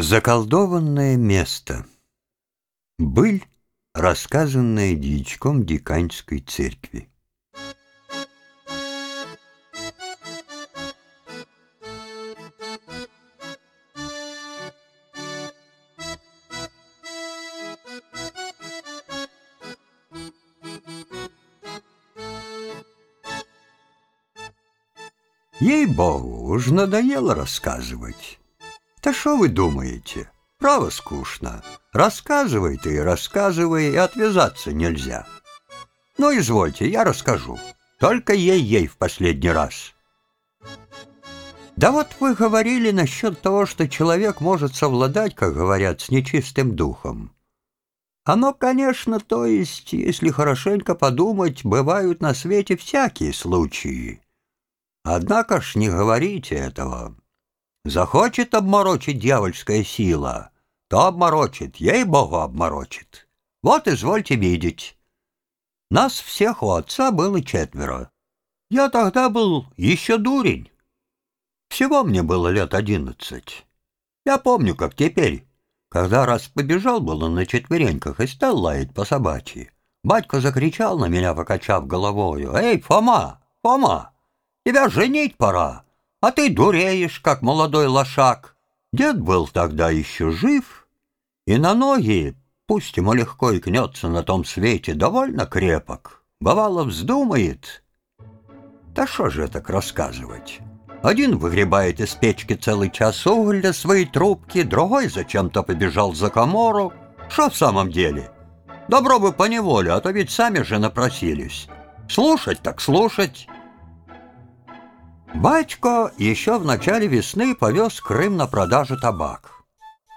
Заколдованное место. Быль, рассказанная дьячком Диканьской церкви. Ей-богу, уж надоело рассказывать. Да что вы думаете? Право скучно. Рассказывай ты, рассказывай, и отвязаться нельзя. Ну, извольте, я расскажу. Только ей-ей в последний раз. Да вот вы говорили насчет того, что человек может совладать, как говорят, с нечистым духом. Оно, конечно, то есть, если хорошенько подумать, бывают на свете всякие случаи. Однако ж не говорите этого. Захочет обморочить дьявольская сила, то обморочит, ей-богу обморочит. Вот извольте видеть. Нас всех у отца было четверо. Я тогда был еще дурень. Всего мне было лет одиннадцать. Я помню, как теперь, когда раз побежал было на четвереньках и стал лаять по собачьи. Батька закричал на меня, покачав головою. «Эй, Фома, Фома, тебя женить пора!» А ты дуреешь, как молодой лошак. Дед был тогда еще жив, и на ноги, пусть ему легко и кнется на том свете, довольно крепок. Бывало, вздумает. Да что же так рассказывать? Один выгребает из печки целый час угля своей трубки, другой зачем-то побежал за комору. Что в самом деле? Добро бы поневоле, а то ведь сами же напросились. Слушать так слушать. Батько еще в начале весны повез Крым на продажу табак.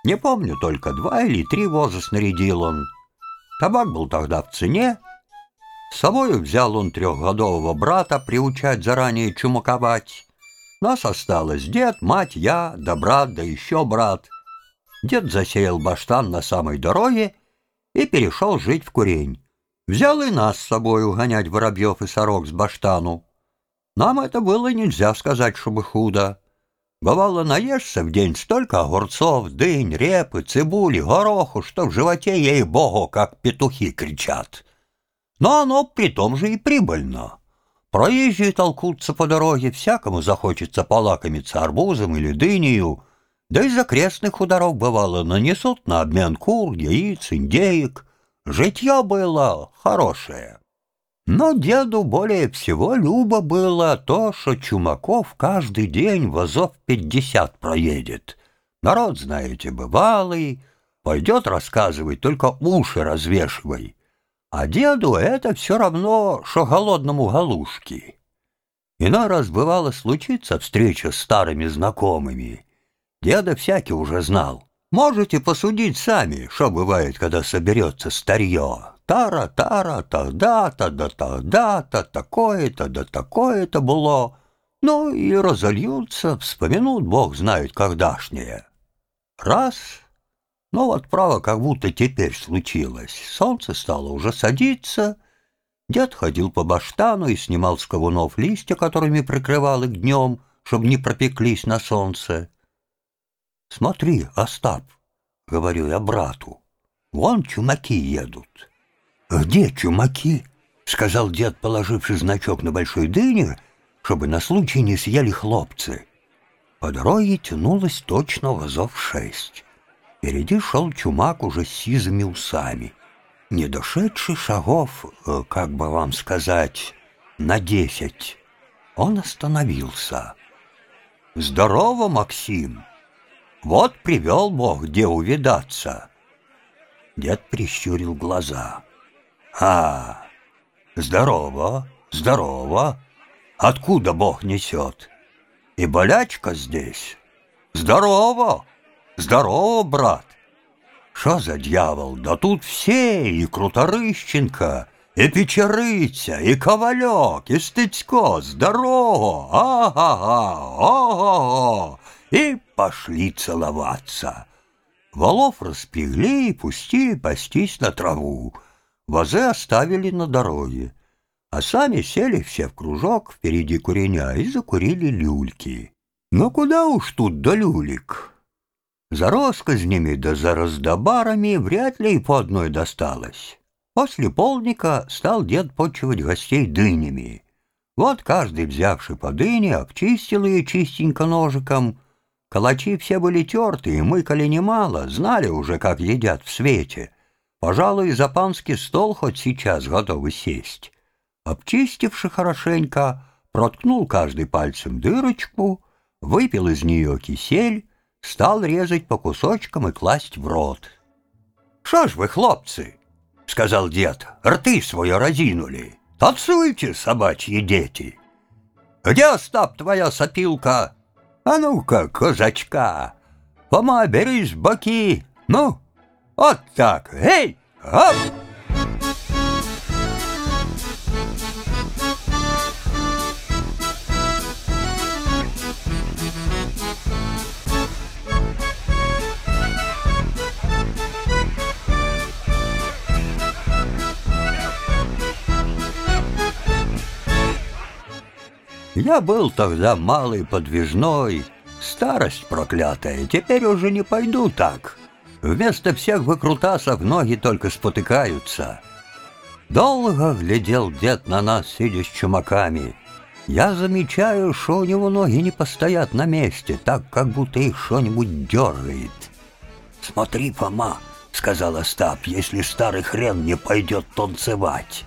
Не помню, только два или три воза снарядил он. Табак был тогда в цене. С собою взял он трехгодового брата приучать заранее чумаковать. Нас осталось дед, мать, я, да брат, да еще брат. Дед засеял баштан на самой дороге и перешел жить в курень. Взял и нас с собой угонять воробьев и сорок с баштану. Нам это было нельзя сказать, чтобы худо. Бывало, наешься в день столько огурцов, дынь, репы, цибули, гороху, что в животе, ей-богу, как петухи кричат. Но оно при том же и прибыльно. Проезжие толкутся по дороге, всякому захочется полакомиться арбузом или дынею, да из окрестных хуторов, бывало, нанесут на обмен кур, яиц, индеек. Житье было хорошее. Но деду более всего любо было то, что Чумаков каждый день вазов пятьдесят проедет. Народ, знаете, бывалый, пойдет рассказывать, только уши развешивай. А деду это все равно, что голодному галушки. Иной раз бывало случиться встреча с старыми знакомыми. Деда всякий уже знал. Можете посудить сами, что бывает, когда соберется старье. Тара-тара, тогда-то, да тогда-то, такое-то, да такое-то было. Ну и разольются, вспомянут, бог знает, когда-шнее. Раз, ну вот право, как будто теперь случилось. Солнце стало уже садиться, Дед ходил по баштану и снимал с ковунов листья, которыми прикрывал их днем, чтобы не пропеклись на солнце. «Смотри, Остап», — говорю я брату, — «вон чумаки едут». «Где чумаки?» — сказал дед, положивший значок на большой дыне, чтобы на случай не съели хлопцы. По дороге тянулось точно вазов шесть. Впереди шел чумак уже с сизыми усами. Не дошедший шагов, э, как бы вам сказать, на десять, он остановился. «Здорово, Максим! Вот привел Бог, где увидаться!» Дед прищурил глаза. «А, здорово, здорово. Откуда Бог несет? И болячка здесь? Здорово, здорово, брат. Что за дьявол? Да тут все, и Круторыщенко, и Печериця, и Ковалек, и Стыцько, здорово, ага-га, ого-го, и пошли целоваться. Волов распегли и пустили пастись на траву. Вазы оставили на дороге, а сами сели все в кружок впереди куреня и закурили люльки. Но куда уж тут до люлик? За росказнями да за раздобарами вряд ли и по одной досталось. После полника стал дед почивать гостей дынями. Вот каждый, взявший по дыне, обчистил ее чистенько ножиком. Калачи все были тертые, мыкали немало, знали уже, как едят в свете. Пожалуй, за панский стол хоть сейчас готовы сесть. Обчистивши хорошенько, проткнул каждый пальцем дырочку, выпил из нее кисель, стал резать по кусочкам и класть в рот. «Что ж вы, хлопцы!» — сказал дед. «Рты свое разинули. Танцуйте, собачьи дети!» «Где, Остап, твоя сопилка?» «А ну-ка, козачка! Пома, берись боки! Ну, вот так! Эй, оп!» Я был тогда малый подвижной, старость проклятая, теперь уже не пойду так. Вместо всех выкрутасов ноги только спотыкаются. Долго глядел дед на нас, сидя с чумаками. Я замечаю, что у него ноги не постоят на месте, так, как будто их что-нибудь дергает. «Смотри, Фома», — сказал Остап, — «если старый хрен не пойдет танцевать».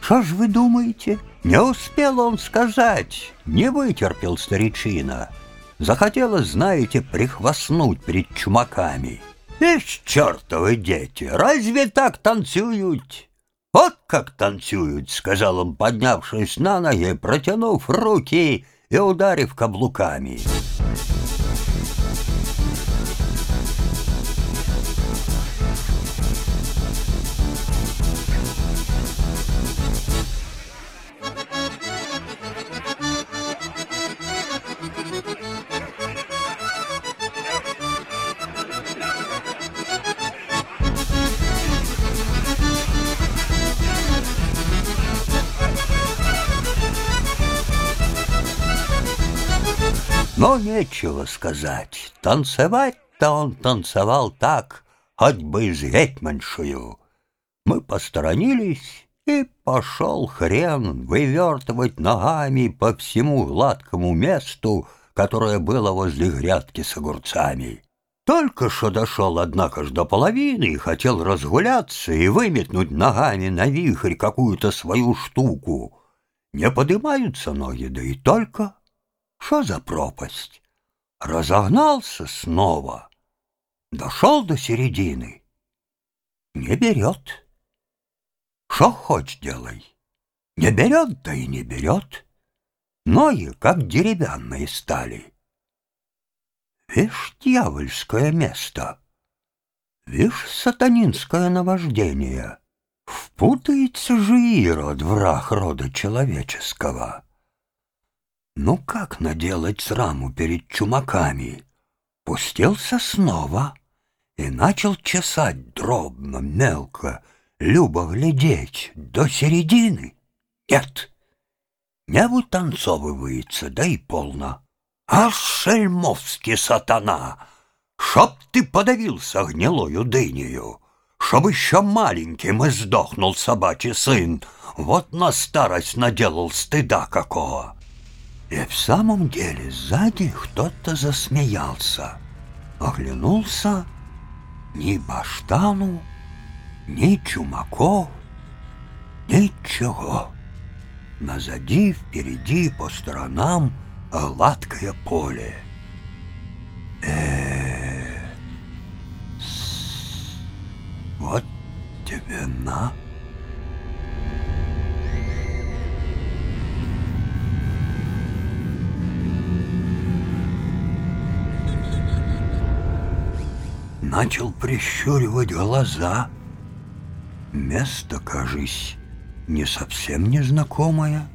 «Что ж вы думаете?» Не успел он сказать, не вытерпел старичина. Захотелось, знаете, прихвастнуть перед чумаками. Ишь, чертовы дети, разве так танцуют? Вот как танцуют, сказал он, поднявшись на ноги, протянув руки и ударив каблуками. Но нечего сказать, танцевать-то он танцевал так, хоть бы с гетманшую. Мы посторонились, и пошел хрен вывертывать ногами по всему гладкому месту, которое было возле грядки с огурцами. Только что дошел, однако ж, до половины и хотел разгуляться и выметнуть ногами на вихрь какую-то свою штуку. Не поднимаются ноги, да и только... Что за пропасть? Разогнался снова. Дошел до середины. Не берет. Что хочешь делай. Не берет, да и не берет. Ноги, как деревянные стали. Вишь, дьявольское место. Вишь, сатанинское наваждение. Впутается же Ирод, враг рода человеческого. Ну как наделать сраму перед чумаками? Пустился снова и начал чесать дробно, мелко, любо глядеть до середины. Нет, не вытанцовывается, да и полно. А шельмовский сатана! Чтоб ты подавился гнилою дынею, Чтоб еще маленьким и сдохнул собачий сын, Вот на старость наделал стыда какого. И в самом деле сзади кто-то засмеялся. Оглянулся ни баштану, ни чумаков, ничего. Назади, впереди, по сторонам гладкое поле. Э, вот тебе на. Начал прищуривать глаза. Место, кажись, не совсем незнакомое.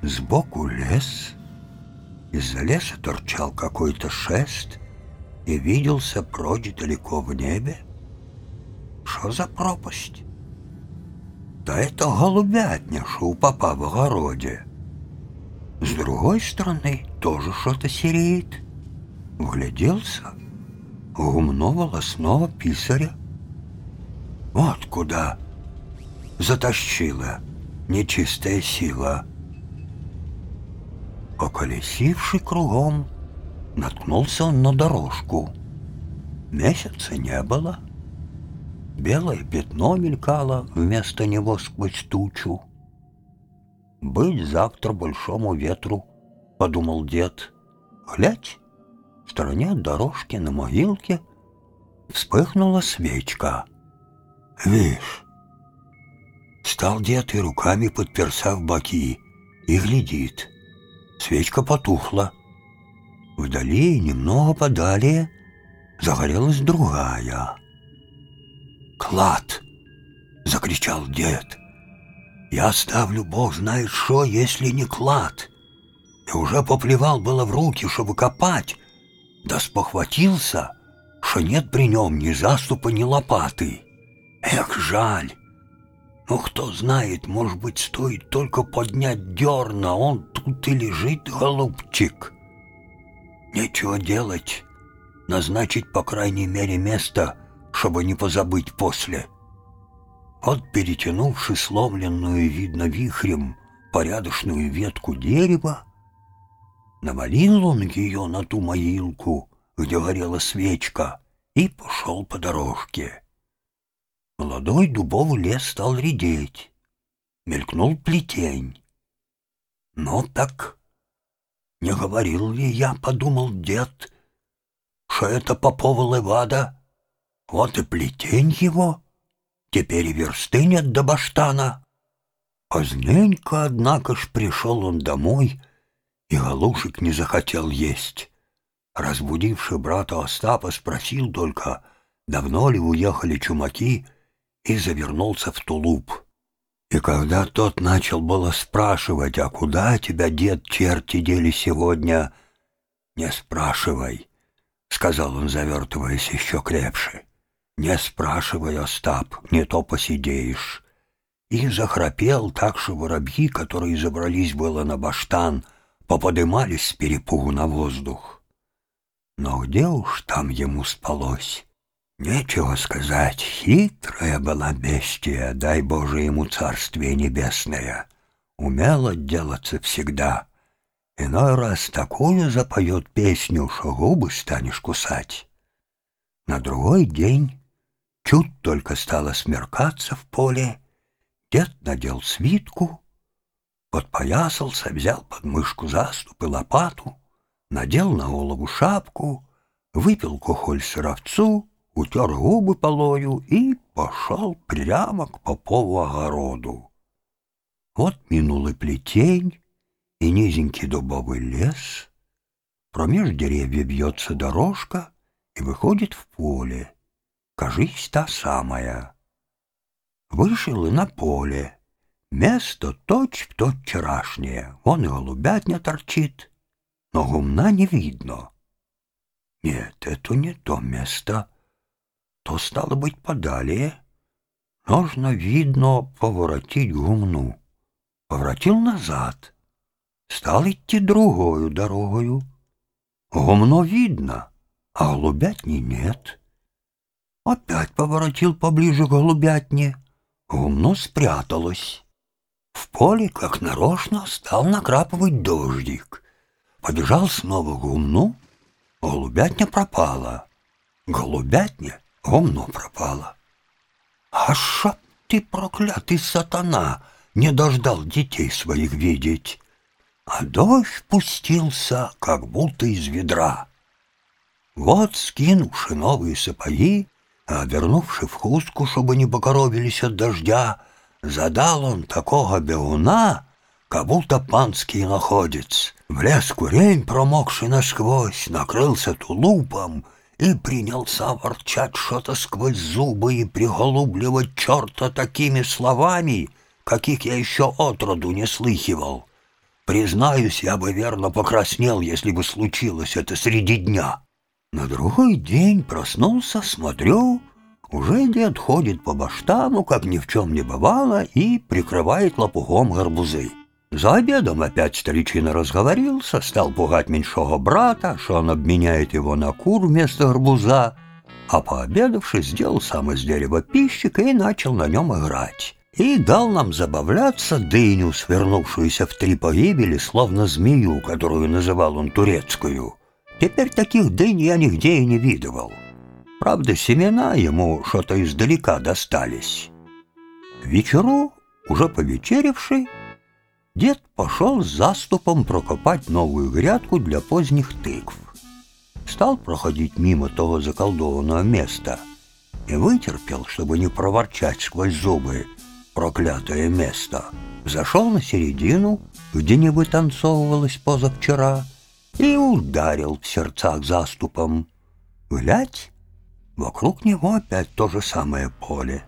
Сбоку лес, из-за леса торчал какой-то шест и виделся прочь далеко в небе. Что за пропасть? Да это голубятня, что у папа в огороде. С другой стороны тоже что-то сереет. Вгляделся — гумно волосного писаря. Вот куда затащила нечистая сила. Поколесивший кругом, наткнулся он на дорожку. Месяца не было. Белое пятно мелькало вместо него сквозь тучу. «Быть завтра большому ветру», — подумал дед. «Глядь, стороне от дорожки на могилке вспыхнула свечка. Вишь, стал дед и руками подперся в боки и глядит. Свечка потухла. Вдали, немного подалее, загорелась другая. «Клад!» — закричал дед. «Я ставлю, бог знает что, если не клад!» И уже поплевал было в руки, чтобы копать, да спохватился, что нет при нем ни заступа, ни лопаты. Эх, жаль! Ну, кто знает, может быть, стоит только поднять дерна, он тут и лежит, голубчик. Нечего делать, назначить, по крайней мере, место, чтобы не позабыть после. Вот, перетянувши сломленную, видно, вихрем, порядочную ветку дерева, Навалил он ее на ту могилку, где горела свечка, и пошел по дорожке. Молодой дубовый лес стал редеть. Мелькнул плетень. «Ну так, не говорил ли я, — подумал дед, — что это попова левада? Вот и плетень его, теперь и версты нет до баштана». Поздненько, однако ж, пришел он домой — и Галушек не захотел есть. Разбудивший брата Остапа спросил только, давно ли уехали чумаки, и завернулся в тулуп. И когда тот начал было спрашивать, а куда тебя, дед, черти дели сегодня, «Не спрашивай», — сказал он, завертываясь еще крепше. «Не спрашивай, Остап, не то посидеешь». И захрапел так, что воробьи, которые забрались было на баштан, поподымались с перепугу на воздух. Но где уж там ему спалось? Нечего сказать, хитрая была бестия, дай Боже ему царствие небесное. Умел отделаться всегда. Иной раз такую запоет песню, что губы станешь кусать. На другой день, чуть только стало смеркаться в поле, дед надел свитку Подпоясался, взял под мышку заступ и лопату, надел на голову шапку, выпил кухоль сыровцу, утер губы полою и пошел прямо к попову огороду. Вот минул и плетень, и низенький дубовый лес. Промеж деревьев бьется дорожка и выходит в поле. Кажись, та самая. Вышел и на поле. Место точь-в-точь вчерашнее. Вон и голубятня торчит, но гумна не видно. Нет, это не то место. То стало быть подалее. Нужно, видно, поворотить гумну. Поворотил назад. Стал идти другою дорогою. Гумно видно, а голубятни нет. Опять поворотил поближе к голубятне. Гумно спряталось. В поле, как нарочно, стал накрапывать дождик. Побежал снова гумну, голубятня пропала. Голубятня гумно пропала. А шо ты, проклятый сатана, не дождал детей своих видеть? А дождь пустился, как будто из ведра. Вот, скинувши новые сапоги, а вернувши в хустку, чтобы не покоробились от дождя, Задал он такого бегуна, как будто панский находец. Влез курень, промокший насквозь, накрылся тулупом и принялся ворчать что-то сквозь зубы и приголубливать черта такими словами, каких я еще отроду не слыхивал. Признаюсь, я бы верно покраснел, если бы случилось это среди дня. На другой день проснулся, смотрю — уже дед ходит по баштану, как ни в чем не бывало, и прикрывает лопухом горбузы. За обедом опять старичина разговорился, стал пугать меньшого брата, что он обменяет его на кур вместо горбуза, а пообедавши, сделал сам из дерева пищик и начал на нем играть. И дал нам забавляться дыню, свернувшуюся в три погибели, словно змею, которую называл он турецкую. Теперь таких дынь я нигде и не видывал. Правда, семена ему что-то издалека достались. Вечеру, уже повечеревший, дед пошел с заступом прокопать новую грядку для поздних тыкв. Стал проходить мимо того заколдованного места и вытерпел, чтобы не проворчать сквозь зубы проклятое место. Зашел на середину, где не вытанцовывалось позавчера, и ударил в сердцах заступом. Глядь, вокруг него опять то же самое поле.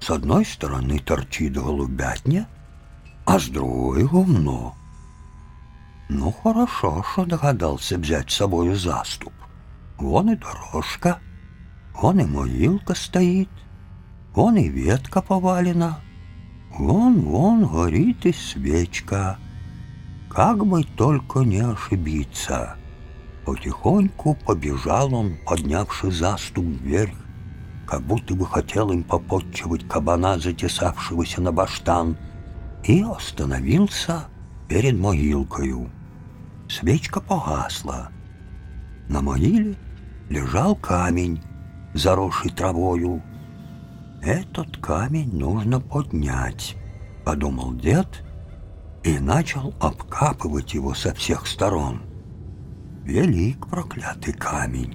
С одной стороны торчит голубятня, а с другой — гумно. Ну, хорошо, что догадался взять с собой заступ. Вон и дорожка, вон и могилка стоит, вон и ветка повалена, вон, вон горит и свечка. Как бы только не ошибиться. Потихоньку побежал он, поднявший заступ вверх, как будто бы хотел им попотчевать кабана, затесавшегося на баштан, и остановился перед могилкою. Свечка погасла. На могиле лежал камень, заросший травою. «Этот камень нужно поднять», — подумал дед и начал обкапывать его со всех сторон. Велик проклятый камень.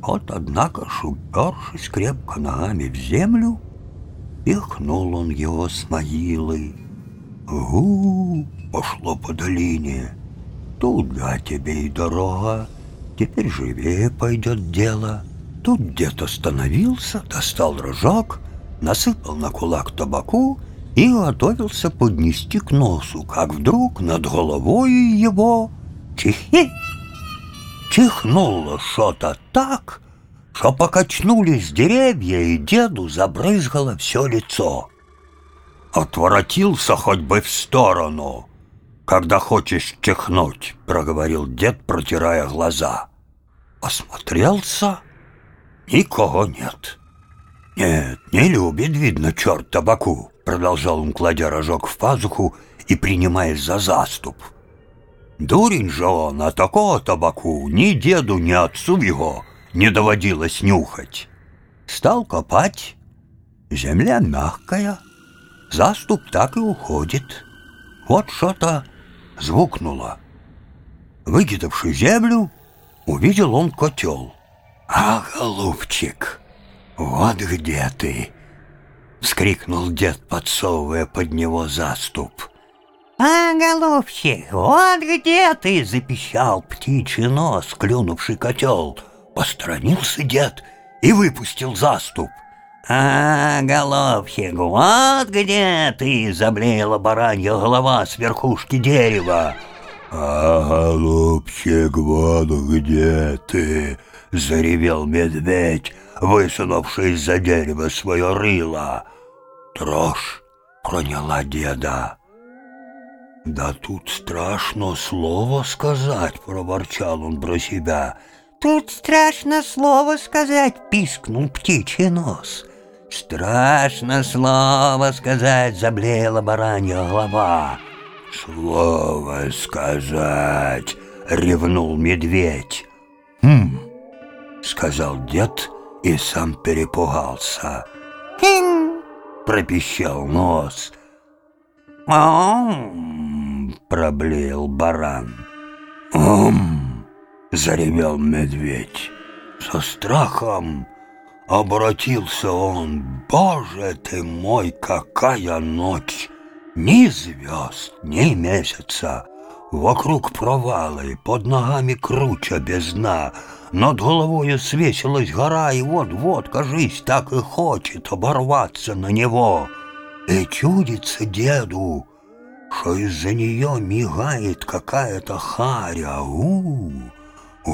Вот, однако, шупершись крепко ногами в землю, пихнул он его с могилы. Гу, пошло по долине. Туда тебе и дорога. Теперь живее пойдет дело. Тут дед остановился, достал рожок, насыпал на кулак табаку и готовился поднести к носу, как вдруг над головой его чихи чихнуло что-то так, что покачнулись деревья, и деду забрызгало все лицо. «Отворотился хоть бы в сторону!» когда хочешь чихнуть», — проговорил дед, протирая глаза. Осмотрелся — никого нет. «Нет, не любит, видно, черт табаку», — продолжал он, кладя рожок в пазуху и принимаясь за заступ. «Дурень же он, а такого табаку ни деду, ни отцу его не доводилось нюхать». Стал копать, земля мягкая, заступ так и уходит. Вот что-то звукнуло. Выкидавший землю, увидел он котел. «А, голубчик, вот где ты!» — вскрикнул дед, подсовывая под него заступ. «А, голубчик, вот где ты!» — запищал птичий нос, клюнувший котел. Постранился дед и выпустил заступ. «А, голубчик, вот где ты!» — заблеяла баранья голова с верхушки дерева. «А, голубчик, вот где ты!» — заревел медведь, высунувший из-за дерева свое рыло. Дрожь проняла деда. «Да тут страшно слово сказать!» — проворчал он про себя. «Тут страшно слово сказать!» — пискнул птичий нос. Страшно слово сказать, заблеяла баранья голова. Слово сказать, ревнул медведь. Хм, сказал дед и сам перепугался. Хм, пропищал нос. «Ом!» — проблеял баран. «Ом!» — заревел медведь. Со страхом Обратился он, Боже ты мой, какая ночь! Ни звезд, ни месяца, Вокруг провалы, под ногами круча без дна, Над головой свесилась гора, и вот-вот, кажись, так и хочет оборваться на него. И чудится деду, что из-за нее мигает какая-то харя. У-у-у,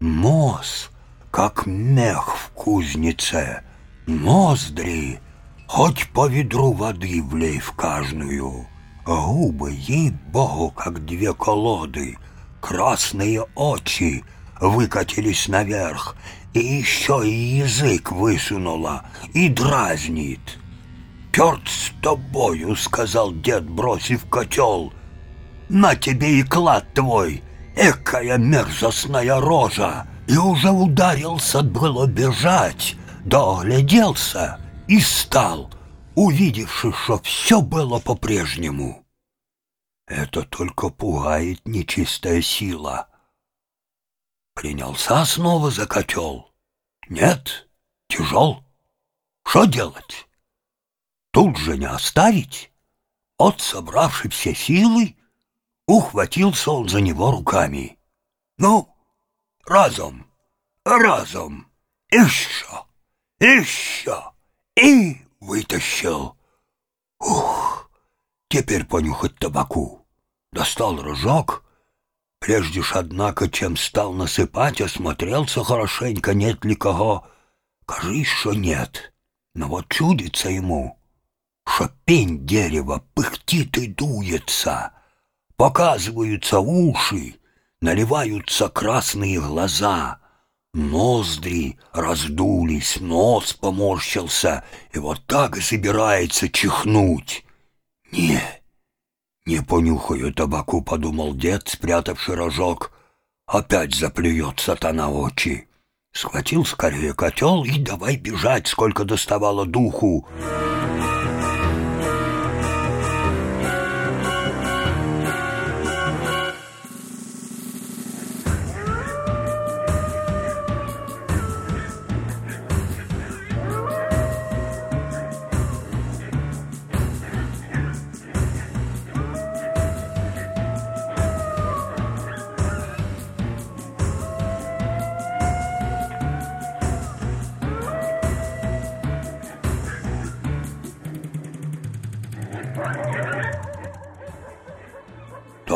нос — как мех в кузнице, ноздри, хоть по ведру воды влей в каждую, губы, ей-богу, как две колоды, красные очи выкатились наверх, и еще и язык высунула, и дразнит. «Черт с тобою!» — сказал дед, бросив котел. «На тебе и клад твой, экая мерзостная рожа!» И уже ударился было бежать, да огляделся и стал, увидевши, что все было по-прежнему. Это только пугает нечистая сила. Принялся снова за котел. Нет, тяжел. Что делать? Тут же не оставить. От собравши все силы, ухватился он за него руками. Ну, разом, разом, еще, еще, и вытащил. Ух, теперь понюхать табаку. Достал рожок, прежде ж, однако, чем стал насыпать, осмотрелся хорошенько, нет ли кого. Кажись, что нет, но вот чудится ему, что пень дерева пыхтит и дуется, показываются уши, наливаются красные глаза, ноздри раздулись, нос поморщился, и вот так и собирается чихнуть. Не, не понюхаю табаку, подумал дед, спрятавший рожок. Опять заплюет сатана очи. Схватил скорее котел и давай бежать, сколько доставало духу.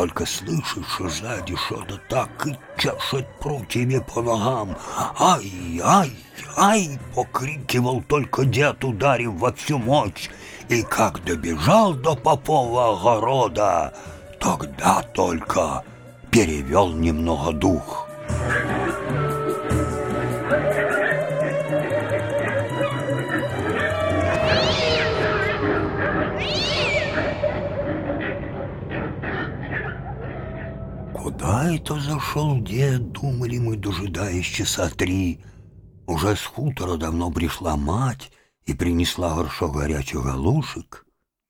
Только слышишь, что сзади что-то так и чешет прутьями по ногам. «Ай, ай, ай!» — покрикивал только дед, ударив во всю мощь. И как добежал до Попова огорода, тогда только перевел немного дух. Куда это зашел дед, думали мы, дожидаясь часа три. Уже с хутора давно пришла мать и принесла горшок горячих галушек.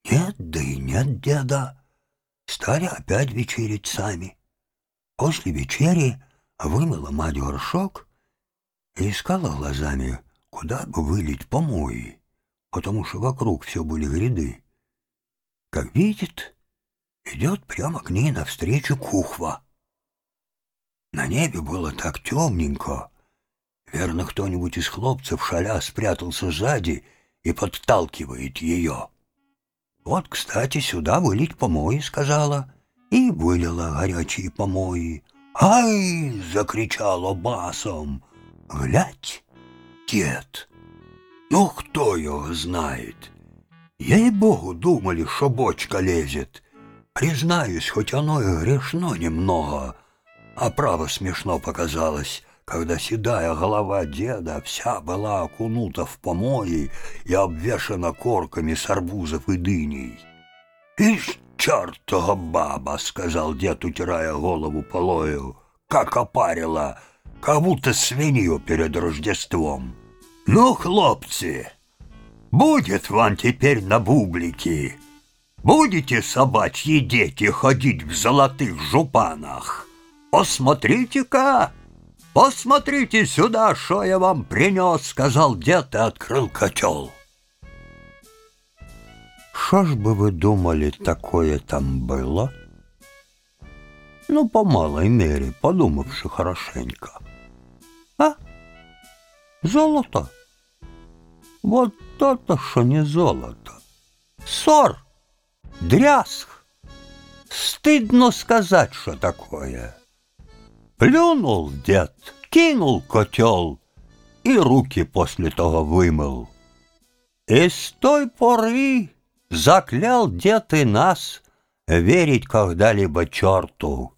Нет, да и нет деда. Стали опять вечерить сами. После вечери вымыла мать горшок и искала глазами, куда бы вылить помои, потому что вокруг все были гряды. Как видит, идет прямо к ней навстречу кухва. На небе было так темненько. Верно, кто-нибудь из хлопцев шаля спрятался сзади и подталкивает ее. «Вот, кстати, сюда вылить помои», — сказала, и вылила горячие помои. «Ай!» — закричала басом. «Глядь, дед! Ну, кто его знает? Ей-богу, думали, что бочка лезет. Признаюсь, хоть оно и грешно немного, а право смешно показалось, когда седая голова деда вся была окунута в помои и обвешана корками с арбузов и дыней. «Ишь, чертова баба!» — сказал дед, утирая голову полою. «Как опарила, как будто свинью перед Рождеством!» «Ну, хлопцы, будет вам теперь на бублике! Будете собачьи дети ходить в золотых жупанах?» «Посмотрите-ка! Посмотрите сюда, что я вам принес!» — сказал дед и открыл котел. Что ж бы вы думали, такое там было? Ну, по малой мере, подумавши хорошенько. А? Золото? Вот то-то, что не золото. Ссор, дрязг. Стыдно сказать, что такое. Плюнул дед, кинул котел и руки после того вымыл. И с той поры заклял дед и нас верить когда-либо черту.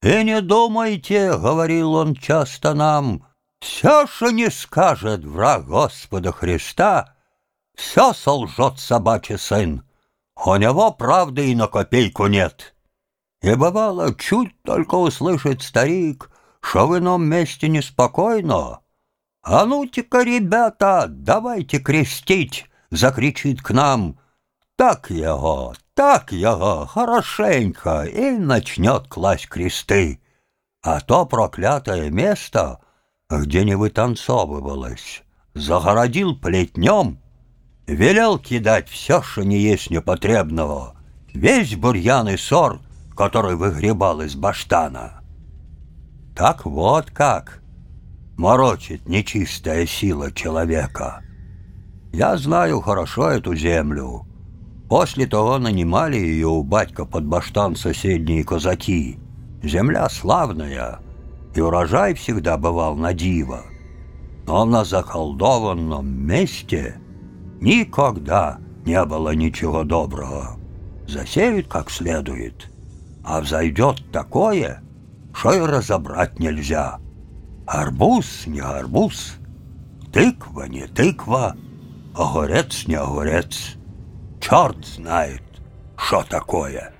«И не думайте, — говорил он часто нам, Все, что не скажет враг Господа Христа, все солжет собачий сын. У него правды и на копейку нет. И бывало, чуть только услышит старик, что в ином месте неспокойно. «А ну-ка, ребята, давайте крестить!» — закричит к нам. «Так его, так его, хорошенько!» И начнет класть кресты. А то проклятое место, где не вытанцовывалось, загородил плетнем, велел кидать все, что не есть непотребного, весь бурьян и сор, который выгребал из баштана. Так вот как морочит нечистая сила человека. Я знаю хорошо эту землю. После того нанимали ее у батька под баштан соседние казаки. Земля славная, и урожай всегда бывал на диво. Но на заколдованном месте никогда не было ничего доброго. Засеют как следует, а взойдет такое, что и разобрать нельзя. Арбуз не арбуз, тыква не тыква, огурец не огурец. Черт знает, что такое.